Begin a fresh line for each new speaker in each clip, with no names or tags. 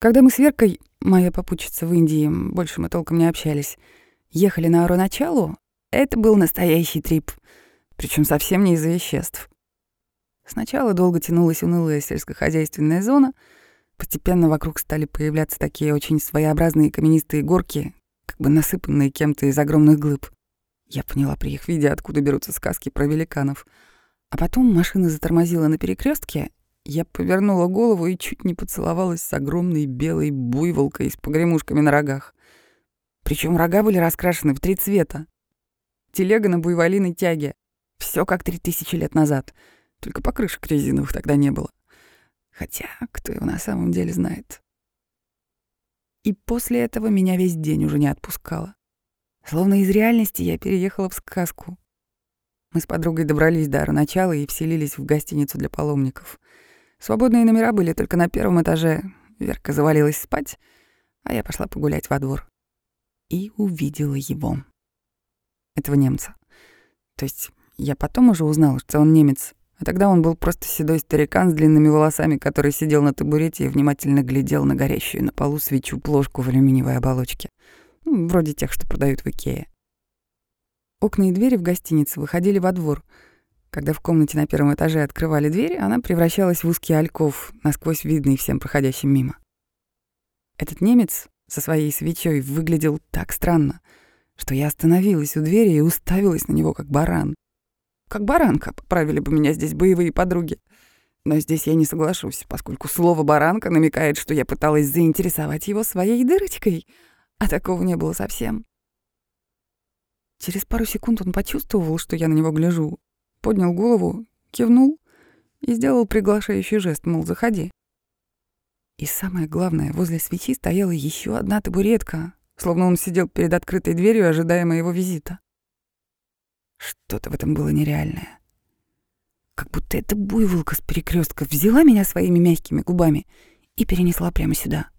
Когда мы с Веркой, моя попутчица в Индии, больше мы толком не общались, ехали на Ароначалу, это был настоящий трип, причем совсем не из-за веществ. Сначала долго тянулась унылая сельскохозяйственная зона, постепенно вокруг стали появляться такие очень своеобразные каменистые горки, как бы насыпанные кем-то из огромных глыб. Я поняла при их виде, откуда берутся сказки про великанов. А потом машина затормозила на перекрестке, я повернула голову и чуть не поцеловалась с огромной белой буйволкой с погремушками на рогах. Причем рога были раскрашены в три цвета. Телега на буйволиной тяге. Все как три тысячи лет назад. Только покрышек резиновых тогда не было. Хотя, кто его на самом деле знает. И после этого меня весь день уже не отпускало. Словно из реальности я переехала в сказку. Мы с подругой добрались до начала и вселились в гостиницу для паломников — Свободные номера были только на первом этаже. Верка завалилась спать, а я пошла погулять во двор. И увидела его. Этого немца. То есть я потом уже узнала, что он немец, а тогда он был просто седой старикан с длинными волосами, который сидел на табурете и внимательно глядел на горящую на полу свечу плошку в алюминиевой оболочке. Ну, вроде тех, что продают в Икее. Окна и двери в гостинице выходили во двор — когда в комнате на первом этаже открывали дверь, она превращалась в узкий альков, насквозь видный всем проходящим мимо. Этот немец со своей свечой выглядел так странно, что я остановилась у двери и уставилась на него как баран. Как баранка, поправили бы меня здесь боевые подруги. Но здесь я не соглашусь, поскольку слово «баранка» намекает, что я пыталась заинтересовать его своей дырочкой, а такого не было совсем. Через пару секунд он почувствовал, что я на него гляжу, поднял голову, кивнул и сделал приглашающий жест, мол, заходи. И самое главное, возле свечи стояла еще одна табуретка, словно он сидел перед открытой дверью, ожидая моего визита. Что-то в этом было нереальное. Как будто эта буйволка с перекрестка взяла меня своими мягкими губами и перенесла прямо сюда.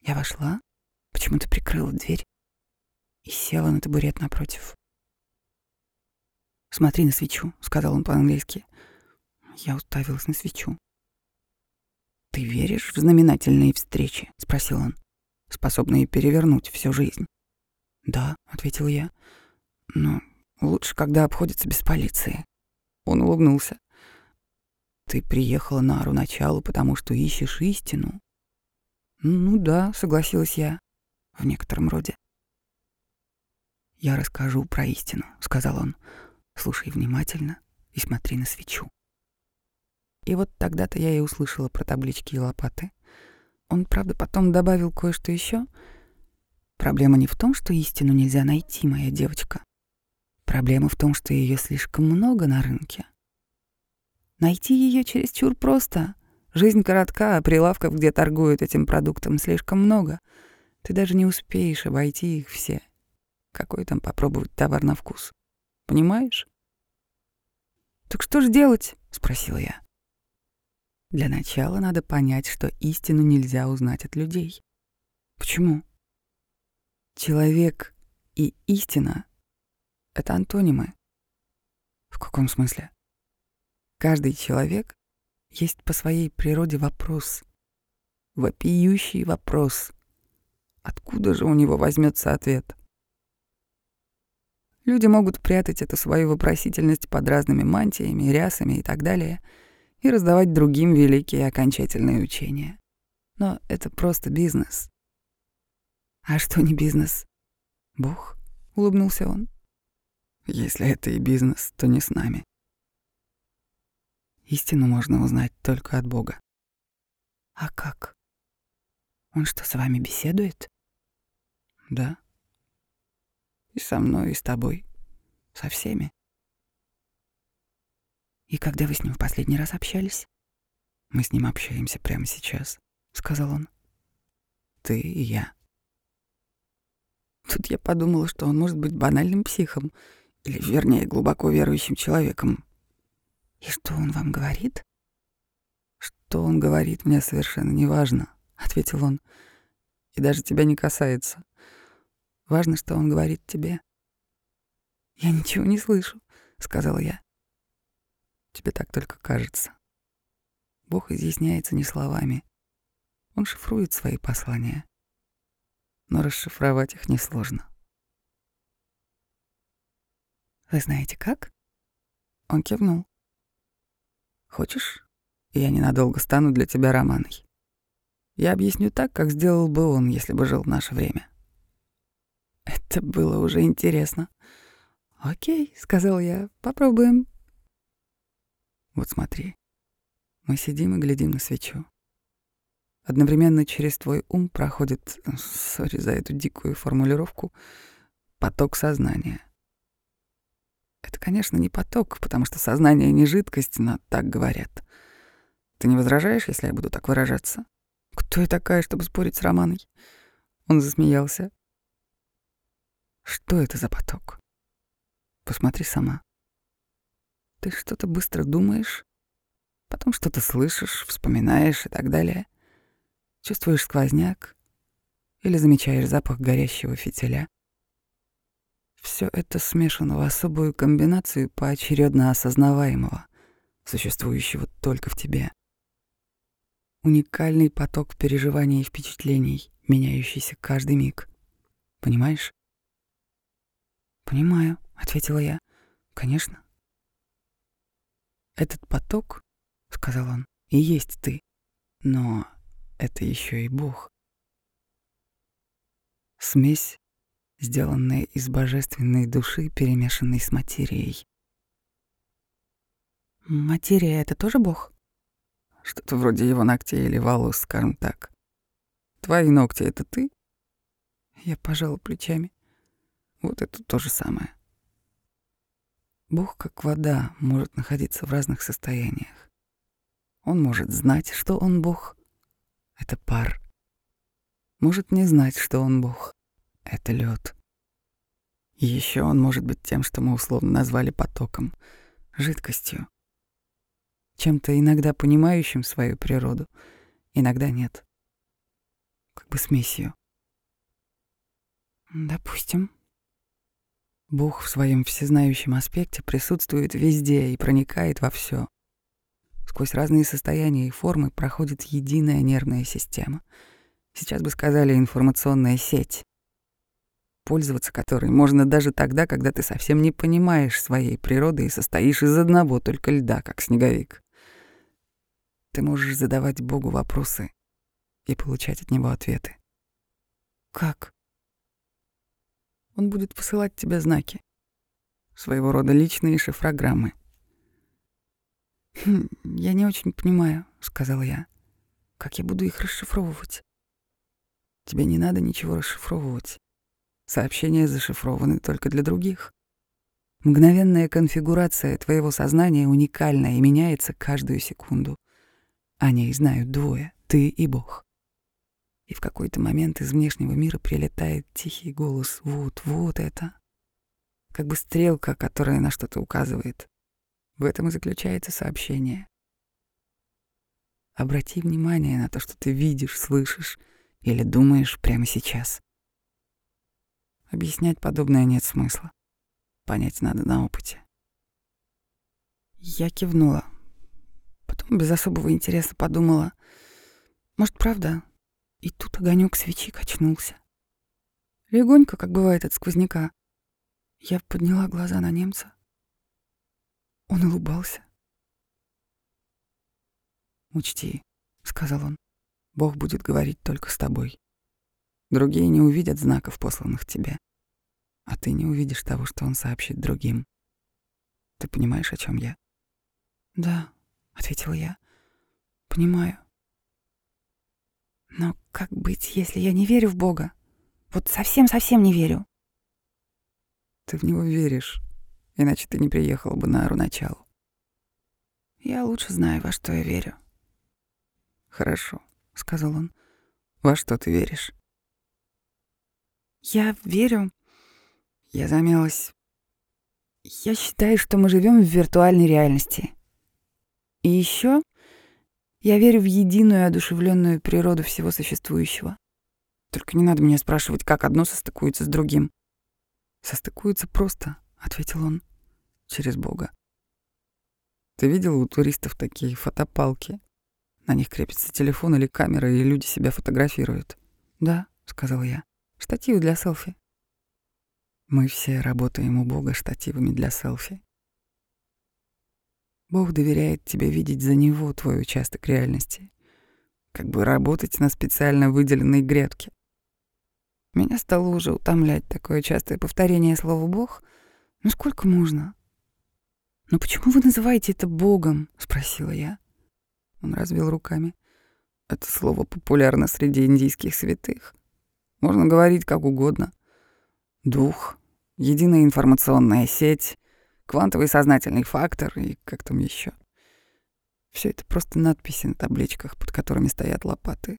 Я вошла, почему-то прикрыла дверь и села на табурет напротив. «Смотри на свечу», — сказал он по-английски. Я уставилась на свечу. «Ты веришь в знаменательные встречи?» — спросил он, способные перевернуть всю жизнь. «Да», — ответил я, — «но лучше, когда обходится без полиции». Он улыбнулся. «Ты приехала на Ару началу, потому что ищешь истину?» «Ну да», — согласилась я, — «в некотором роде». «Я расскажу про истину», — сказал он. Слушай внимательно и смотри на свечу. И вот тогда-то я и услышала про таблички и лопаты. Он, правда, потом добавил кое-что еще. Проблема не в том, что истину нельзя найти, моя девочка. Проблема в том, что ее слишком много на рынке. Найти ее чересчур просто. Жизнь коротка, а прилавков, где торгуют этим продуктом, слишком много. Ты даже не успеешь обойти их все. Какой там попробовать товар на вкус? Понимаешь? «Так что же делать?» — спросила я. Для начала надо понять, что истину нельзя узнать от людей. Почему? Человек и истина — это антонимы. В каком смысле? Каждый человек есть по своей природе вопрос. Вопиющий вопрос. Откуда же у него возьмется ответ? Люди могут прятать эту свою вопросительность под разными мантиями, рясами и так далее и раздавать другим великие окончательные учения. Но это просто бизнес. А что не бизнес? Бог, улыбнулся он. Если это и бизнес, то не с нами. Истину можно узнать только от Бога. А как? Он что, с вами беседует? Да. И со мной, и с тобой. Со всеми. И когда вы с ним в последний раз общались? Мы с ним общаемся прямо сейчас, сказал он. Ты и я. Тут я подумала, что он может быть банальным психом, или, вернее, глубоко верующим человеком. И что он вам говорит? Что он говорит, мне совершенно не важно, ответил он. И даже тебя не касается. Важно, что он говорит тебе. Я ничего не слышу, сказала я. Тебе так только кажется. Бог изъясняется не словами. Он шифрует свои послания, но расшифровать их несложно. «Вы знаете как?» Он кивнул. «Хочешь, я ненадолго стану для тебя романой? Я объясню так, как сделал бы он, если бы жил в наше время». Это было уже интересно. «Окей», — сказал я, — «попробуем». Вот смотри. Мы сидим и глядим на свечу. Одновременно через твой ум проходит, сори за эту дикую формулировку, поток сознания. Это, конечно, не поток, потому что сознание не жидкость, но так говорят. Ты не возражаешь, если я буду так выражаться? Кто я такая, чтобы спорить с Романой? Он засмеялся. Что это за поток? Посмотри сама. Ты что-то быстро думаешь, потом что-то слышишь, вспоминаешь и так далее. Чувствуешь сквозняк или замечаешь запах горящего фитиля. Все это смешано в особую комбинацию поочередно осознаваемого, существующего только в тебе. Уникальный поток переживаний и впечатлений, меняющийся каждый миг. Понимаешь? «Понимаю», — ответила я. «Конечно». «Этот поток, — сказал он, — и есть ты, но это еще и Бог. Смесь, сделанная из божественной души, перемешанной с материей. Материя — это тоже Бог? Что-то вроде его ногтей или волос, скажем так. Твои ногти — это ты? Я пожала плечами. Вот это то же самое. Бог, как вода, может находиться в разных состояниях. Он может знать, что он Бог. Это пар. Может не знать, что он Бог. Это лед. еще он может быть тем, что мы условно назвали потоком, жидкостью. Чем-то иногда понимающим свою природу, иногда нет. Как бы смесью. Допустим. Бог в своем всезнающем аспекте присутствует везде и проникает во все. Сквозь разные состояния и формы проходит единая нервная система. Сейчас бы сказали информационная сеть, пользоваться которой можно даже тогда, когда ты совсем не понимаешь своей природы и состоишь из одного только льда, как снеговик. Ты можешь задавать Богу вопросы и получать от него ответы. Как? Он будет посылать тебе знаки. Своего рода личные шифрограммы. «Хм, «Я не очень понимаю», — сказал я. «Как я буду их расшифровывать?» «Тебе не надо ничего расшифровывать. Сообщения зашифрованы только для других. Мгновенная конфигурация твоего сознания уникальна и меняется каждую секунду. О ней знают двое — ты и Бог. И в какой-то момент из внешнего мира прилетает тихий голос «Вот, вот это!» Как бы стрелка, которая на что-то указывает. В этом и заключается сообщение. Обрати внимание на то, что ты видишь, слышишь или думаешь прямо сейчас. Объяснять подобное нет смысла. Понять надо на опыте. Я кивнула. Потом без особого интереса подумала, может, правда, и тут огонек свечи качнулся. Легонько, как бывает от сквозняка. Я подняла глаза на немца. Он улыбался. «Учти», — сказал он, — «Бог будет говорить только с тобой. Другие не увидят знаков, посланных тебе, а ты не увидишь того, что он сообщит другим. Ты понимаешь, о чем я?» «Да», — ответила я, — «понимаю». «Но как быть, если я не верю в Бога? Вот совсем-совсем не верю». «Ты в него веришь, иначе ты не приехал бы на началу. Я лучше знаю, во что я верю. Хорошо, сказал он. Во что ты веришь? Я верю. Я замялась. Я считаю, что мы живем в виртуальной реальности. И еще я верю в единую одушевленную природу всего существующего. Только не надо меня спрашивать, как одно состыкуется с другим. Состыкуется просто, ответил он, через Бога. Ты видел у туристов такие фотопалки? На них крепится телефон или камера, и люди себя фотографируют. «Да», — сказал я, — «штативы для селфи». Мы все работаем у Бога штативами для селфи. Бог доверяет тебе видеть за него твой участок реальности, как бы работать на специально выделенной грядке. Меня стало уже утомлять такое частое повторение слова «Бог». Ну сколько можно? «Ну почему вы называете это Богом?» — спросила я. Он развел руками. Это слово популярно среди индийских святых. Можно говорить как угодно. Дух, единая информационная сеть, квантовый сознательный фактор и как там еще. Все это просто надписи на табличках, под которыми стоят лопаты.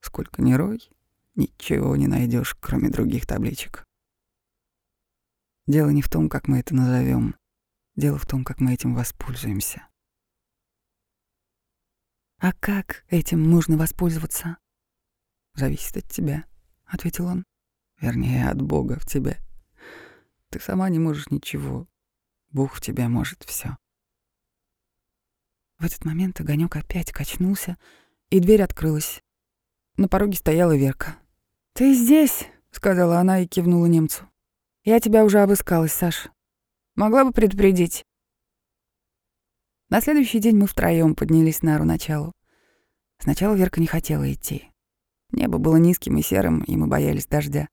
Сколько ни рой, ничего не найдешь, кроме других табличек. Дело не в том, как мы это назовем, дело в том, как мы этим воспользуемся. А как этим можно воспользоваться? Зависит от тебя, ответил он. Вернее, от Бога в тебе. Ты сама не можешь ничего. Бог в тебе может все. В этот момент огонек опять качнулся, и дверь открылась. На пороге стояла Верка. «Ты здесь?» — сказала она и кивнула немцу. «Я тебя уже обыскалась, Саш. Могла бы предупредить». На следующий день мы втроем поднялись на ару. Сначала Верка не хотела идти. Небо было низким и серым, и мы боялись дождя.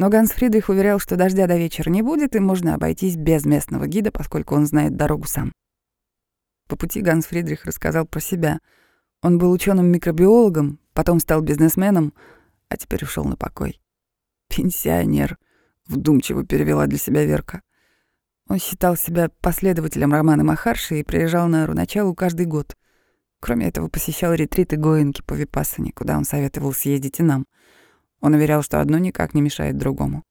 Но Ганс Фридрих уверял, что дождя до вечера не будет, и можно обойтись без местного гида, поскольку он знает дорогу сам. По пути Ганс Фридрих рассказал про себя. Он был ученым микробиологом потом стал бизнесменом, а теперь ушел на покой. «Пенсионер», — вдумчиво перевела для себя Верка. Он считал себя последователем Романа Махарши и приезжал на Руначалу каждый год. Кроме этого, посещал ретриты Гоинки по Випассане, куда он советовал съездить и нам. Он уверял, что одно никак не мешает другому.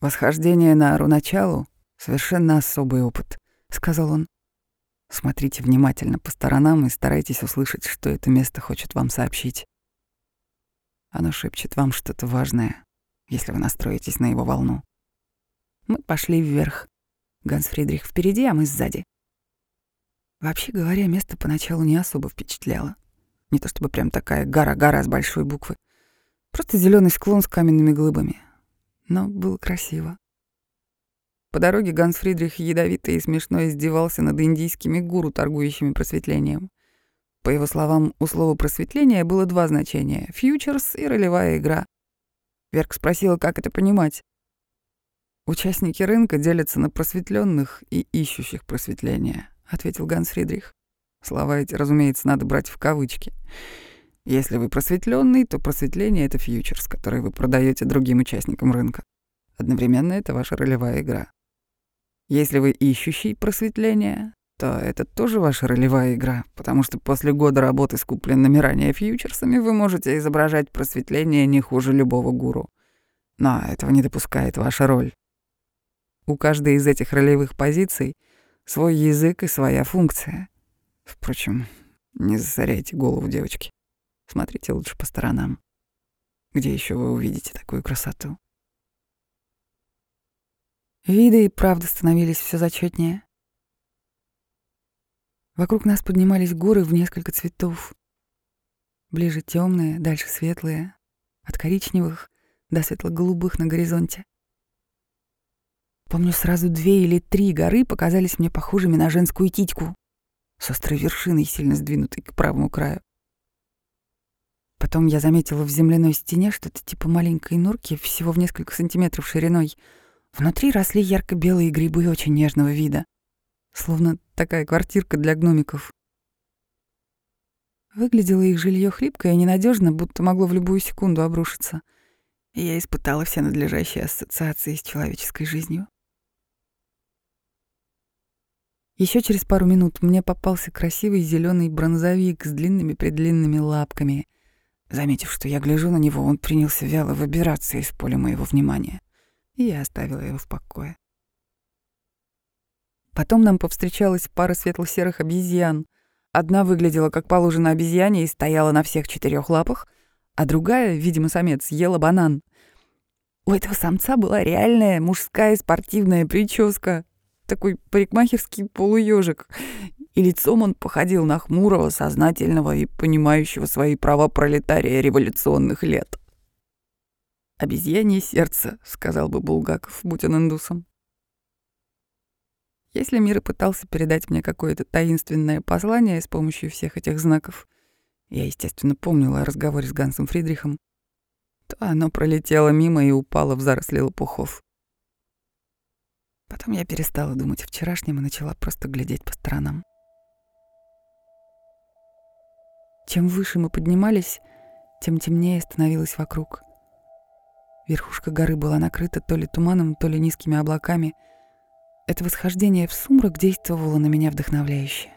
«Восхождение на Руначалу — совершенно особый опыт», — сказал он. Смотрите внимательно по сторонам и старайтесь услышать, что это место хочет вам сообщить. Оно шепчет вам что-то важное, если вы настроитесь на его волну. Мы пошли вверх. Ганс Фридрих впереди, а мы сзади. Вообще говоря, место поначалу не особо впечатляло. Не то чтобы прям такая гора-гора с большой буквы. Просто зеленый склон с каменными глыбами. Но было красиво. По дороге Ганс Фридрих ядовито и смешно издевался над индийскими гуру, торгующими просветлением. По его словам, у слова «просветление» было два значения — фьючерс и ролевая игра. Верк спросила, как это понимать. «Участники рынка делятся на просветленных и ищущих просветления», — ответил Ганс Фридрих. Слова эти, разумеется, надо брать в кавычки. Если вы просветленный, то просветление — это фьючерс, который вы продаете другим участникам рынка. Одновременно это ваша ролевая игра. Если вы ищущий просветления, то это тоже ваша ролевая игра, потому что после года работы с купленными ранее фьючерсами вы можете изображать просветление не хуже любого гуру. Но этого не допускает ваша роль. У каждой из этих ролевых позиций свой язык и своя функция. Впрочем, не засоряйте голову, девочки. Смотрите лучше по сторонам. Где еще вы увидите такую красоту? Виды и правда становились все зачетнее. Вокруг нас поднимались горы в несколько цветов. Ближе темные, дальше светлые, от коричневых до светло-голубых на горизонте. Помню, сразу две или три горы показались мне похожими на женскую титьку, с острой вершиной, сильно сдвинутой к правому краю. Потом я заметила в земляной стене что-то типа маленькой норки, всего в несколько сантиметров шириной — Внутри росли ярко-белые грибы очень нежного вида, словно такая квартирка для гномиков. Выглядело их жилье хлипко и ненадежно, будто могло в любую секунду обрушиться. И я испытала все надлежащие ассоциации с человеческой жизнью. Еще через пару минут мне попался красивый зеленый бронзовик с длинными-предлинными лапками. Заметив, что я гляжу на него, он принялся вяло выбираться из поля моего внимания и я оставила его в покое. Потом нам повстречалась пара светло-серых обезьян. Одна выглядела как положено обезьяне и стояла на всех четырех лапах, а другая, видимо, самец, ела банан. У этого самца была реальная мужская спортивная прическа, такой парикмахерский полуёжик. И лицом он походил на хмурого, сознательного и понимающего свои права пролетария революционных лет. «Обезьянье сердце», — сказал бы Булгаков, будь он индусом. Если мир и пытался передать мне какое-то таинственное послание с помощью всех этих знаков, я, естественно, помнила о разговоре с Гансом Фридрихом, то оно пролетело мимо и упало в заросли лопухов. Потом я перестала думать о вчерашнем и начала просто глядеть по сторонам. Чем выше мы поднимались, тем темнее становилось вокруг. Верхушка горы была накрыта то ли туманом, то ли низкими облаками. Это восхождение в сумрак действовало на меня вдохновляюще.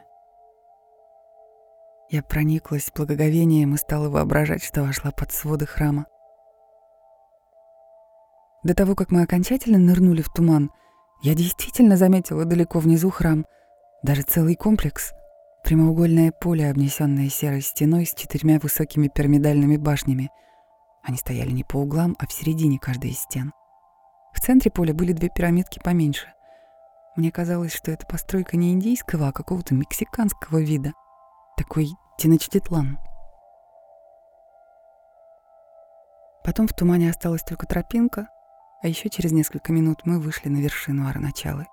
Я прониклась благоговением и стала воображать, что вошла под своды храма. До того, как мы окончательно нырнули в туман, я действительно заметила далеко внизу храм, даже целый комплекс — Прямоугольное поле, обнесенное серой стеной с четырьмя высокими пирамидальными башнями. Они стояли не по углам, а в середине каждой из стен. В центре поля были две пирамидки поменьше. Мне казалось, что это постройка не индийского, а какого-то мексиканского вида. Такой Теночтитлан. Потом в тумане осталась только тропинка, а еще через несколько минут мы вышли на вершину Арначалы.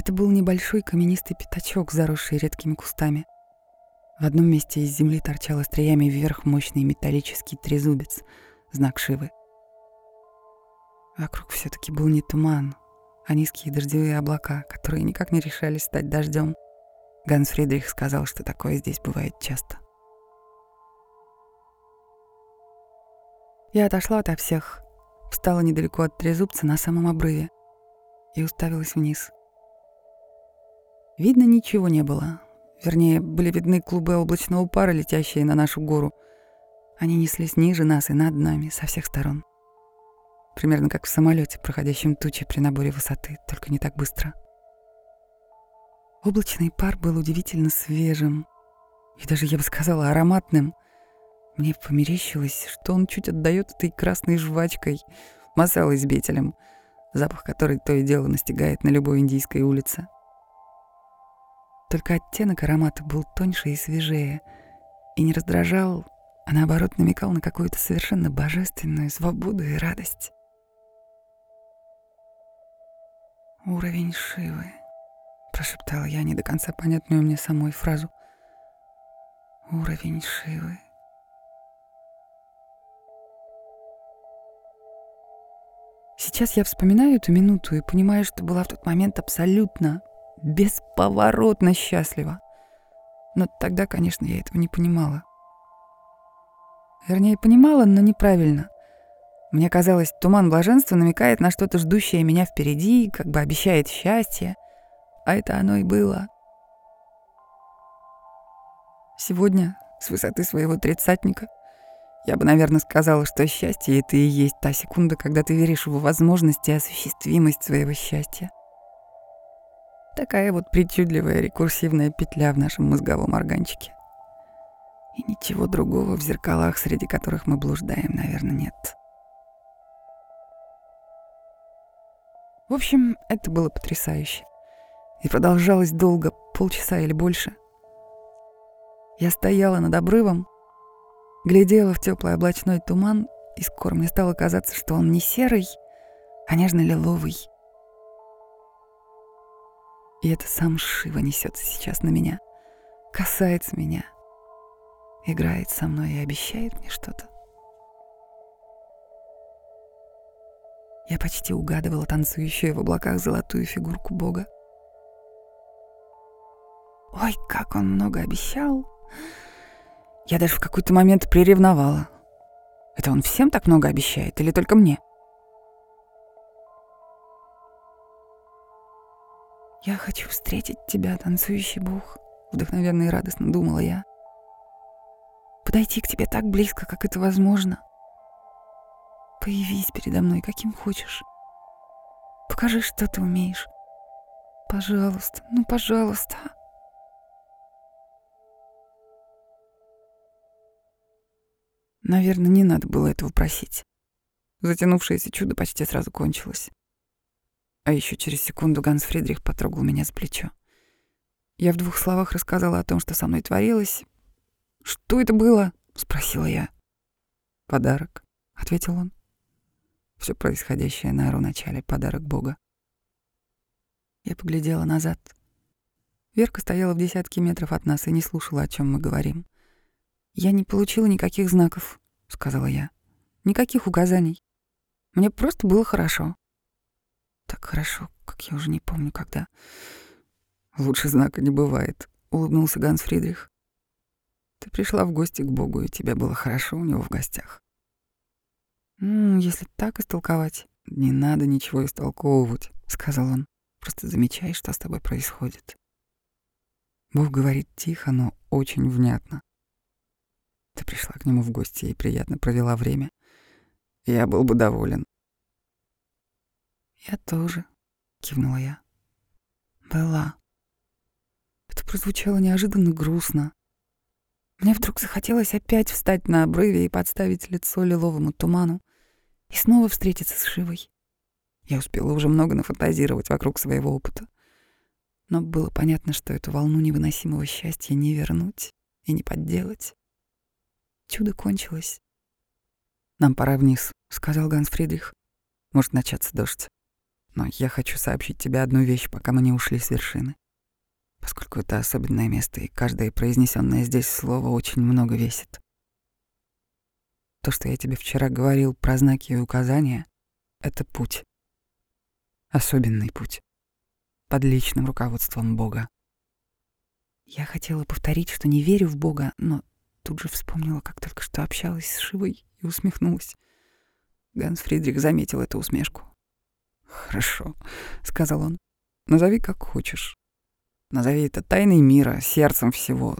Это был небольшой каменистый пятачок, заросший редкими кустами. В одном месте из земли торчал остриями вверх мощный металлический трезубец, знак Шивы. Вокруг все таки был не туман, а низкие дождевые облака, которые никак не решались стать дождем. Ганс Фридрих сказал, что такое здесь бывает часто. Я отошла ото всех, встала недалеко от трезубца на самом обрыве и уставилась вниз — Видно, ничего не было. Вернее, были видны клубы облачного пара, летящие на нашу гору. Они неслись ниже нас и над нами, со всех сторон. Примерно как в самолете, проходящем тучи при наборе высоты, только не так быстро. Облачный пар был удивительно свежим и даже, я бы сказала, ароматным. Мне померещилось, что он чуть отдает этой красной жвачкой, бетелем, запах которой то и дело настигает на любой индийской улице. Только оттенок аромата был тоньше и свежее, и не раздражал, а наоборот намекал на какую-то совершенно божественную свободу и радость. «Уровень Шивы», — прошептала я не до конца понятную мне самой фразу. «Уровень Шивы». Сейчас я вспоминаю эту минуту и понимаю, что была в тот момент абсолютно, бесповоротно счастлива. Но тогда, конечно, я этого не понимала. Вернее, понимала, но неправильно. Мне казалось, туман блаженства намекает на что-то ждущее меня впереди, как бы обещает счастье. А это оно и было. Сегодня, с высоты своего тридцатника, я бы, наверное, сказала, что счастье — это и есть та секунда, когда ты веришь в возможность и осуществимость своего счастья. Такая вот причудливая рекурсивная петля в нашем мозговом органчике. И ничего другого в зеркалах, среди которых мы блуждаем, наверное, нет. В общем, это было потрясающе. И продолжалось долго, полчаса или больше. Я стояла над обрывом, глядела в теплый облачной туман, и скоро мне стало казаться, что он не серый, а нежно-лиловый — и это сам Шива несется сейчас на меня, касается меня, играет со мной и обещает мне что-то. Я почти угадывала танцующую в облаках золотую фигурку Бога. Ой, как он много обещал. Я даже в какой-то момент приревновала. Это он всем так много обещает или только мне? — «Я хочу встретить тебя, танцующий бог», — вдохновенно и радостно думала я. «Подойти к тебе так близко, как это возможно. Появись передо мной, каким хочешь. Покажи, что ты умеешь. Пожалуйста, ну, пожалуйста». Наверное, не надо было этого просить. Затянувшееся чудо почти сразу кончилось. А еще через секунду Ганс Фридрих потрогал меня за плечо. Я в двух словах рассказала о том, что со мной творилось. «Что это было?» — спросила я. «Подарок», — ответил он. Все происходящее на начале — подарок Бога. Я поглядела назад. Верка стояла в десятке метров от нас и не слушала, о чем мы говорим. «Я не получила никаких знаков», — сказала я. «Никаких указаний. Мне просто было хорошо». Так хорошо, как я уже не помню, когда. «Лучше знака не бывает», — улыбнулся Ганс Фридрих. «Ты пришла в гости к Богу, и тебе было хорошо у него в гостях». «Ну, если так истолковать...» «Не надо ничего истолковывать», — сказал он. «Просто замечай, что с тобой происходит». Бог говорит тихо, но очень внятно. Ты пришла к нему в гости и приятно провела время. Я был бы доволен. «Я тоже», — кивнула я. «Была». Это прозвучало неожиданно грустно. Мне вдруг захотелось опять встать на обрыве и подставить лицо лиловому туману и снова встретиться с Шивой. Я успела уже много нафантазировать вокруг своего опыта. Но было понятно, что эту волну невыносимого счастья не вернуть и не подделать. Чудо кончилось. «Нам пора вниз», — сказал Ганс Фридрих. «Может начаться дождь. Но я хочу сообщить тебе одну вещь, пока мы не ушли с вершины поскольку это особенное место, и каждое произнесенное здесь слово очень много весит. То, что я тебе вчера говорил про знаки и указания, — это путь. Особенный путь. Под личным руководством Бога. Я хотела повторить, что не верю в Бога, но тут же вспомнила, как только что общалась с Шивой и усмехнулась. Ганс Фридрих заметил эту усмешку. «Хорошо», — сказал он. «Назови как хочешь. Назови это тайной мира, сердцем всего.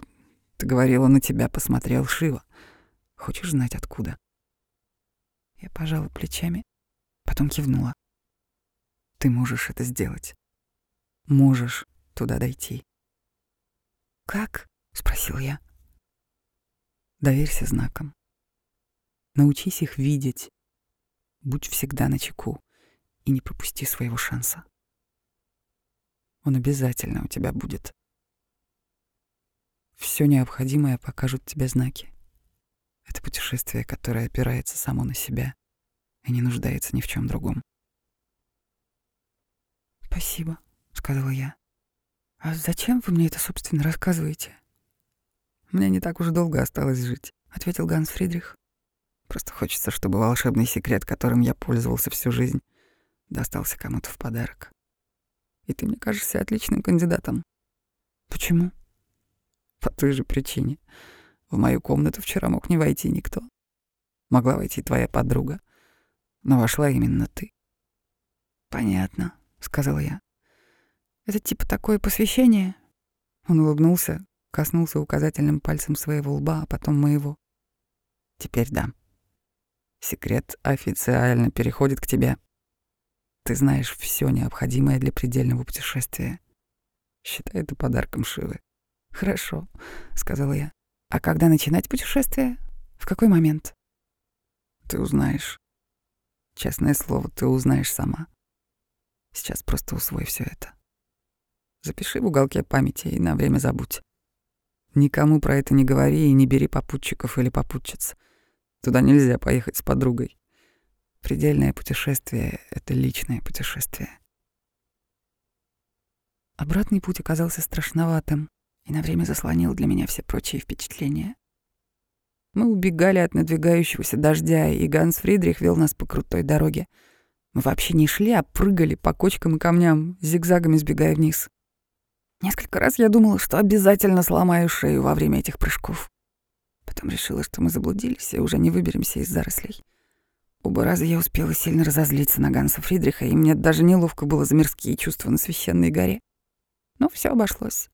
Ты говорила, на тебя посмотрел Шива. Хочешь знать, откуда?» Я пожала плечами, потом кивнула. «Ты можешь это сделать. Можешь туда дойти». «Как?» — спросил я. «Доверься знакам. Научись их видеть. Будь всегда на чеку и не пропусти своего шанса. Он обязательно у тебя будет. Все необходимое покажут тебе знаки. Это путешествие, которое опирается само на себя и не нуждается ни в чем другом. «Спасибо», — сказала я. «А зачем вы мне это, собственно, рассказываете?» «Мне не так уж долго осталось жить», — ответил Ганс Фридрих. «Просто хочется, чтобы волшебный секрет, которым я пользовался всю жизнь, достался кому-то в подарок. И ты мне кажешься отличным кандидатом. Почему? По той же причине. В мою комнату вчера мог не войти никто. Могла войти твоя подруга, но вошла именно ты. Понятно, сказала я. Это типа такое посвящение? Он улыбнулся, коснулся указательным пальцем своего лба, а потом моего. Теперь да. Секрет официально переходит к тебе. Ты знаешь все необходимое для предельного путешествия. Считай это подарком Шивы. Хорошо, сказала я. А когда начинать путешествие? В какой момент? Ты узнаешь. Честное слово, ты узнаешь сама. Сейчас просто усвой все это. Запиши в уголке памяти и на время забудь. Никому про это не говори и не бери попутчиков или попутчиц. Туда нельзя поехать с подругой. Предельное путешествие — это личное путешествие. Обратный путь оказался страшноватым и на время заслонил для меня все прочие впечатления. Мы убегали от надвигающегося дождя, и Ганс Фридрих вел нас по крутой дороге. Мы вообще не шли, а прыгали по кочкам и камням, зигзагами сбегая вниз. Несколько раз я думала, что обязательно сломаю шею во время этих прыжков. Потом решила, что мы заблудились и уже не выберемся из зарослей. Оба раза я успела сильно разозлиться на Ганса Фридриха, и мне даже неловко было за мирские чувства на священной горе. Но все обошлось.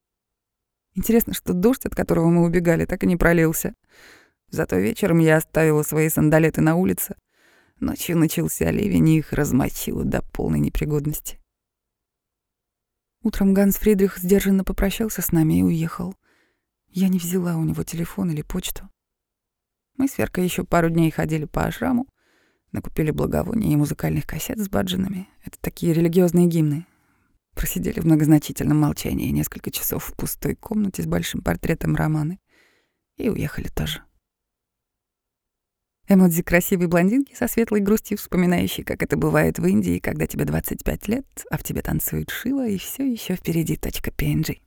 Интересно, что дождь, от которого мы убегали, так и не пролился. Зато вечером я оставила свои сандалеты на улице. Ночью начался ливень, и их размочило до полной непригодности. Утром Ганс Фридрих сдержанно попрощался с нами и уехал. Я не взяла у него телефон или почту. Мы с Веркой еще пару дней ходили по ашраму, Накупили благовоний и музыкальных кассет с баджинами. Это такие религиозные гимны. Просидели в многозначительном молчании несколько часов в пустой комнате с большим портретом Романы и уехали тоже. Эмодзи красивой блондинки со светлой грустью, вспоминающей, как это бывает в Индии, когда тебе 25 лет, а в тебе танцует Шива, и все еще впереди точка PNG.